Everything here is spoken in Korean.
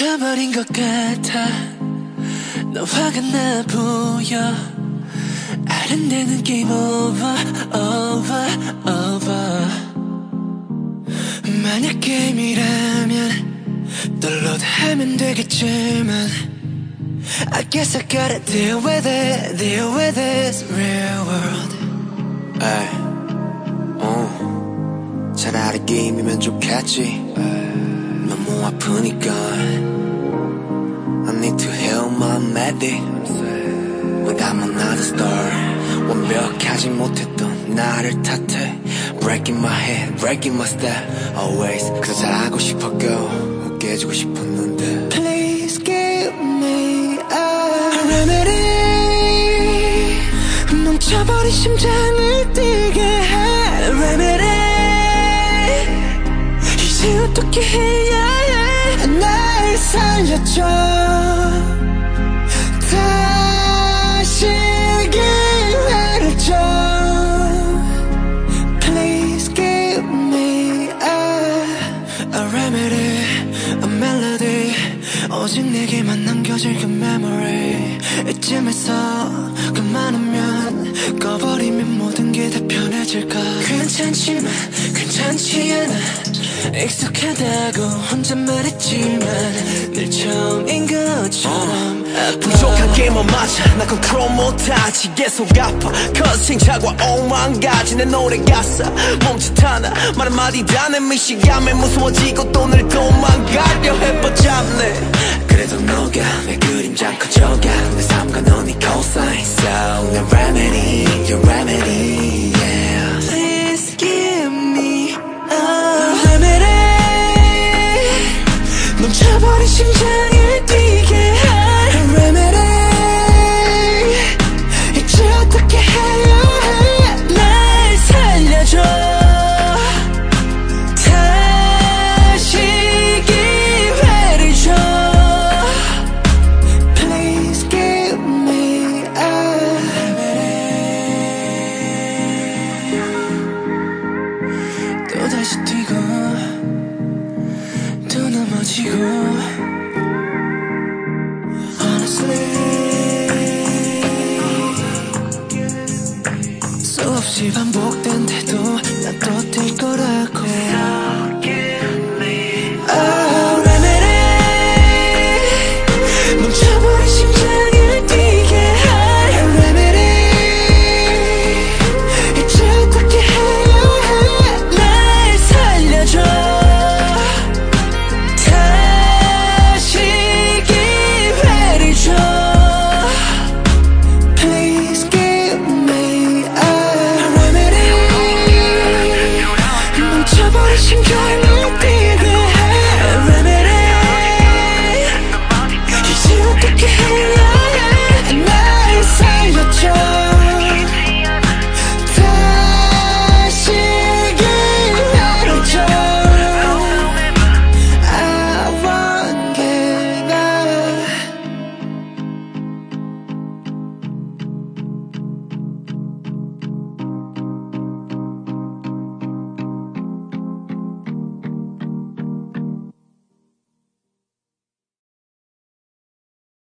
멈춰버린 것 같아 너 화가 나 보여 아른대는 게임 over over over 만약 게임이라면 널로드 하면 되겠지만 I guess I gotta deal with it deal with this real world 에이, 어, 차라리 게임이면 좋겠지. 너무 아프니까. I need to heal my medic. But I'm another star. 완벽하지 못했던 나를 탓해. Breaking my head, breaking my step. Always. 그저 잘하고 싶었고, 깨지고 싶었는데. Please give me a remedy 멈춰버린 심장을 뛰게 해 remedy 이제 어떻게 해 야 해날 살려줘 다시 기회를 줘. Please give me a, a remedy, a melody. 오직 내게만 남겨질 그 memory. 이쯤에서 그만하면 꺼버리면 모든 게 다 편해질까? 괜찮지만 괜찮지 않아 익숙하다고 혼자 말했지만 늘 처음인 것처럼 아파 부족한 게이머 맞아. 나 컨트롤 못하지. 계속 아파. 'cause 시행착오와 오만 가지. 내 노래 가사 몸짓 하나. 말 한마디 다 내 미시감에 무서워지고 또 늘 도망가려 해 but 잡네. 그래도 너 멈 또 넘어지고 Honestly. 수없이 반복된데도 난또뛸 거라고